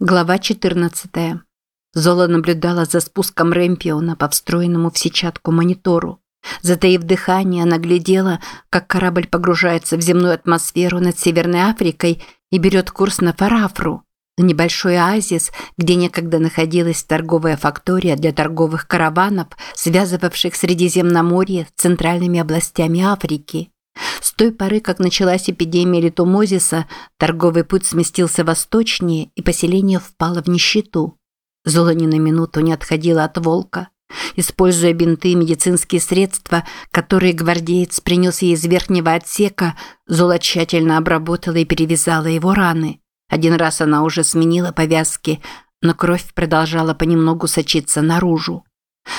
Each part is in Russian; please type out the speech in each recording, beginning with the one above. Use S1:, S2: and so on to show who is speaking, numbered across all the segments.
S1: Глава 14. Зола наблюдала за спуском Рэмпиона по встроенному в сетчатку монитору. Затаив дыхание, она глядела, как корабль погружается в земную атмосферу над Северной Африкой и берет курс на Фарафру, небольшой оазис, где некогда находилась торговая фактория для торговых караванов, связывавших Средиземноморье с центральными областями Африки. С той поры, как началась эпидемия литумозиса, торговый путь сместился восточнее, и поселение впало в нищету. Зола ни на минуту не отходила от волка. Используя бинты и медицинские средства, которые гвардеец принес ей из верхнего отсека, Зола тщательно обработала и перевязала его раны. Один раз она уже сменила повязки, но кровь продолжала понемногу сочиться наружу.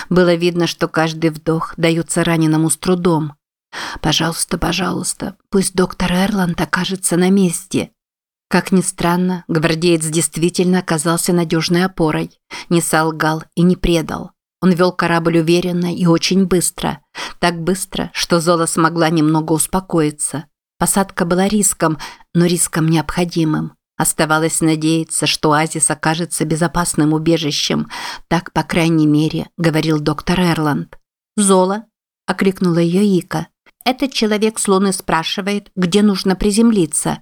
S1: Было видно, что каждый вдох дается раненому с трудом. Пожалуйста, пожалуйста, пусть доктор Эрланд окажется на месте. Как ни странно, гвардеец действительно оказался надежной опорой, не солгал и не предал. Он вел корабль уверенно и очень быстро. Так быстро, что Зола смогла немного успокоиться. Посадка была риском, но риском необходимым. Оставалось надеяться, что оазис окажется безопасным убежищем. Так, по крайней мере, говорил доктор Эрланд. «Зола?» – окликнула ее Ика. Этот человек с Луны спрашивает, где нужно приземлиться.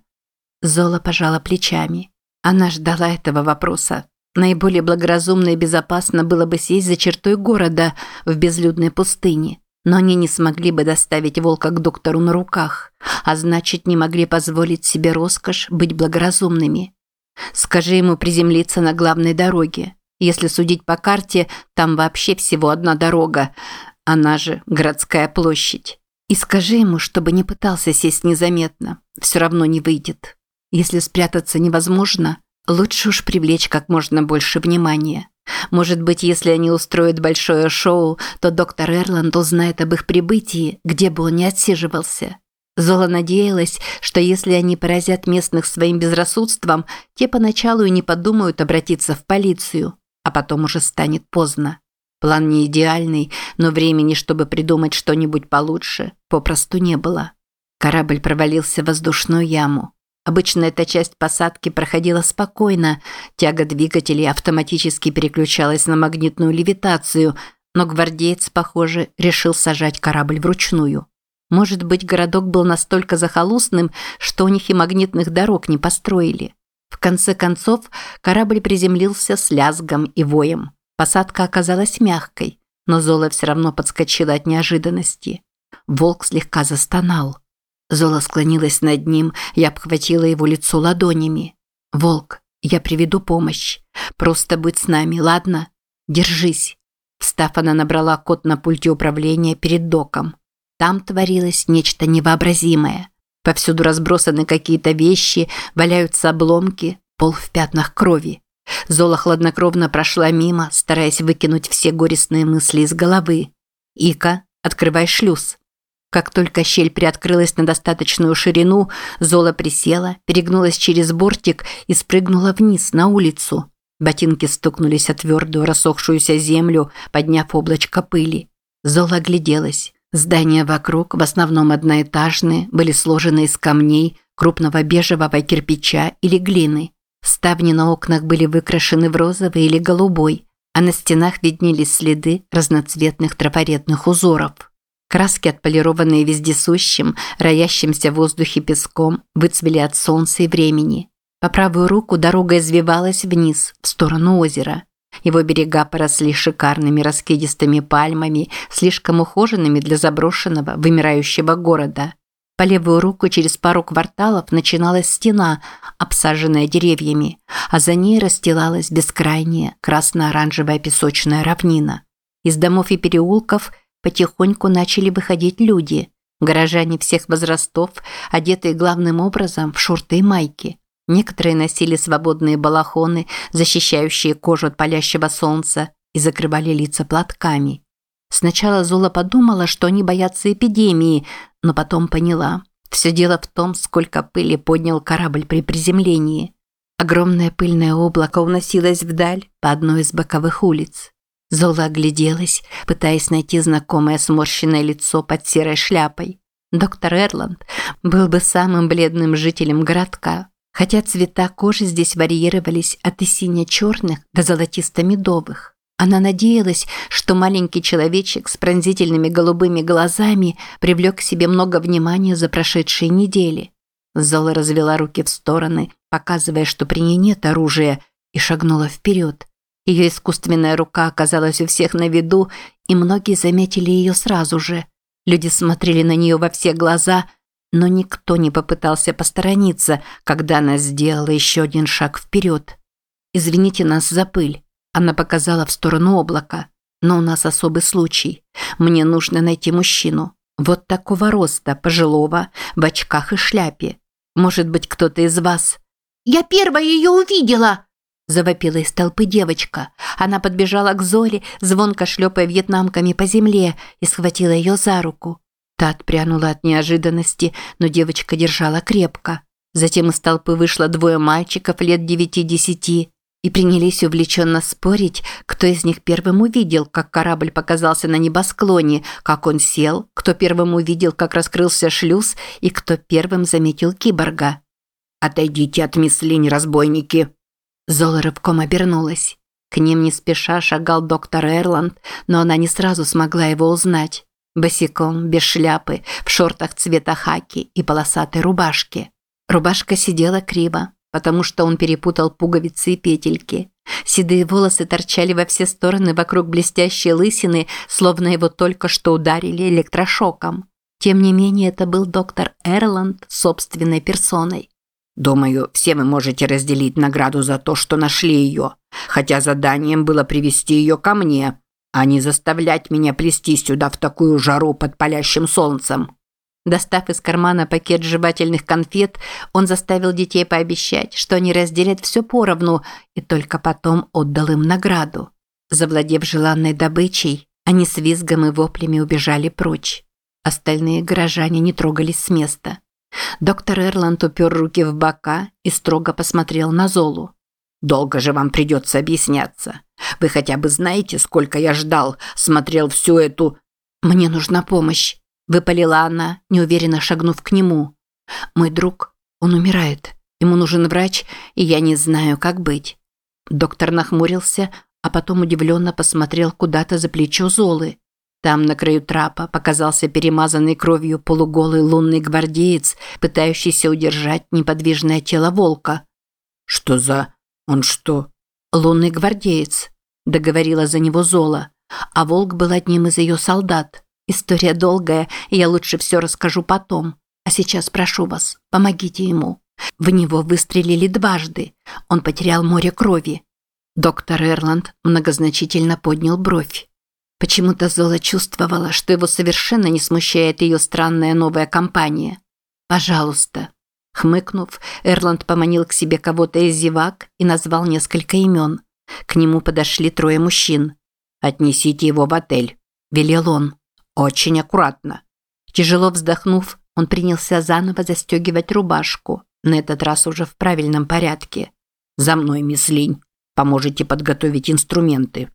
S1: Зола пожала плечами. Она ждала этого вопроса. Наиболее благоразумно и безопасно было бы сесть за чертой города в безлюдной пустыне. Но они не смогли бы доставить волка к доктору на руках, а значит, не могли позволить себе роскошь быть благоразумными. Скажи ему приземлиться на главной дороге. Если судить по карте, там вообще всего одна дорога, она же городская площадь. И скажи ему, чтобы не пытался сесть незаметно. Все равно не выйдет. Если спрятаться невозможно, лучше уж привлечь как можно больше внимания. Может быть, если они устроят большое шоу, то доктор Эрланд узнает об их прибытии, где бы он ни отсиживался. Зола надеялась, что если они поразят местных своим безрассудством, те поначалу и не подумают обратиться в полицию, а потом уже станет поздно. План не идеальный, но времени, чтобы придумать что-нибудь получше, попросту не было. Корабль провалился в воздушную яму. Обычно эта часть посадки проходила спокойно, тяга двигателей автоматически переключалась на магнитную левитацию, но гвардеец, похоже, решил сажать корабль вручную. Может быть, городок был настолько захолустным, что у них и магнитных дорог не построили. В конце концов, корабль приземлился с лязгом и воем. Посадка оказалась мягкой, но Зола все равно подскочила от неожиданности. Волк слегка застонал. Зола склонилась над ним и обхватила его лицо ладонями. «Волк, я приведу помощь. Просто будь с нами, ладно? Держись». Встав, она набрала код на пульте управления перед доком. Там творилось нечто невообразимое. Повсюду разбросаны какие-то вещи, валяются обломки, пол в пятнах крови. Зола хладнокровно прошла мимо, стараясь выкинуть все горестные мысли из головы. «Ика, открывай шлюз». Как только щель приоткрылась на достаточную ширину, Зола присела, перегнулась через бортик и спрыгнула вниз, на улицу. Ботинки стукнулись о твердую рассохшуюся землю, подняв облачко пыли. Зола огляделась. Здания вокруг, в основном одноэтажные, были сложены из камней, крупного бежевого кирпича или глины. Ставни на окнах были выкрашены в розовый или голубой, а на стенах виднелись следы разноцветных трафаретных узоров. Краски, отполированные вездесущим, роящимся в воздухе песком, выцвели от солнца и времени. По правую руку дорога извивалась вниз, в сторону озера. Его берега поросли шикарными раскидистыми пальмами, слишком ухоженными для заброшенного, вымирающего города. По левую руку через пару кварталов начиналась стена, обсаженная деревьями, а за ней расстилалась бескрайняя красно-оранжевая песочная равнина. Из домов и переулков потихоньку начали выходить люди, горожане всех возрастов, одетые главным образом в шорты и майки. Некоторые носили свободные балахоны, защищающие кожу от палящего солнца, и закрывали лица платками. Сначала Зола подумала, что они боятся эпидемии, но потом поняла. Все дело в том, сколько пыли поднял корабль при приземлении. Огромное пыльное облако уносилось вдаль по одной из боковых улиц. Зола огляделась, пытаясь найти знакомое сморщенное лицо под серой шляпой. Доктор Эрланд был бы самым бледным жителем городка. Хотя цвета кожи здесь варьировались от и сине-черных до золотисто-медовых. Она надеялась, что маленький человечек с пронзительными голубыми глазами привлек к себе много внимания за прошедшие недели. Зола развела руки в стороны, показывая, что при ней нет оружия, и шагнула вперед. Ее искусственная рука оказалась у всех на виду, и многие заметили ее сразу же. Люди смотрели на нее во все глаза, но никто не попытался посторониться, когда она сделала еще один шаг вперед. «Извините нас за пыль», – она показала в сторону облака. «Но у нас особый случай. Мне нужно найти мужчину. Вот такого роста, пожилого, в очках и шляпе. Может быть, кто-то из вас...»
S2: «Я первая ее увидела!»
S1: Завопила из толпы девочка. Она подбежала к Золе, звонко шлепая вьетнамками по земле, и схватила ее за руку. Та отпрянула от неожиданности, но девочка держала крепко. Затем из толпы вышло двое мальчиков лет девяти-десяти и принялись увлеченно спорить, кто из них первым увидел, как корабль показался на небосклоне, как он сел, кто первым увидел, как раскрылся шлюз и кто первым заметил киборга.
S3: «Отойдите от мисс Линь, разбойники!»
S1: Зола рывком обернулась. К ним не спеша шагал доктор Эрланд, но она не сразу смогла его узнать. Босиком, без шляпы, в шортах цвета хаки и полосатой рубашке. Рубашка сидела криво, потому что он перепутал пуговицы и петельки. Седые волосы торчали во все стороны вокруг блестящей лысины, словно его только что ударили электрошоком. Тем не менее, это был доктор Эрланд собственной персоной.
S3: Думаю, все вы можете разделить награду за то, что нашли ее. Хотя заданием было привести ее ко мне, а не заставлять меня плести сюда в такую жару под палящим солнцем.
S1: Достав из кармана пакет жевательных конфет, он заставил детей пообещать, что они разделят все поровну, и только потом отдал им награду. Завладев желанной добычей, они с визгом и воплями убежали прочь. Остальные горожане не трогались с места. Доктор Эрланд упер руки в бока и строго посмотрел на Золу.
S3: «Долго же вам придется объясняться. Вы хотя бы знаете, сколько я ждал, смотрел всю эту...»
S1: «Мне нужна помощь», – выпалила она, неуверенно шагнув к нему. «Мой друг, он умирает. Ему нужен врач, и я не знаю, как быть». Доктор нахмурился, а потом удивленно посмотрел куда-то за плечо Золы. Там на краю трапа показался перемазанный кровью полуголый лунный гвардеец, пытающийся удержать неподвижное тело волка.
S3: «Что за... он что?»
S1: «Лунный гвардеец», – договорила за него Зола. А волк был одним из ее солдат. История долгая, и я лучше все расскажу потом. А сейчас прошу вас, помогите ему. В него выстрелили дважды. Он потерял море крови. Доктор Эрланд многозначительно поднял бровь. Почему-то Зола чувствовала, что его совершенно не смущает ее странная новая компания. «Пожалуйста». Хмыкнув, Эрланд поманил к себе кого-то из зевак и назвал несколько имен. К нему подошли трое мужчин.
S3: «Отнесите его в отель», – велел он. «Очень аккуратно».
S1: Тяжело вздохнув, он принялся заново застегивать рубашку, на этот раз уже в правильном порядке.
S3: «За мной, мисс Линь. Поможете подготовить инструменты.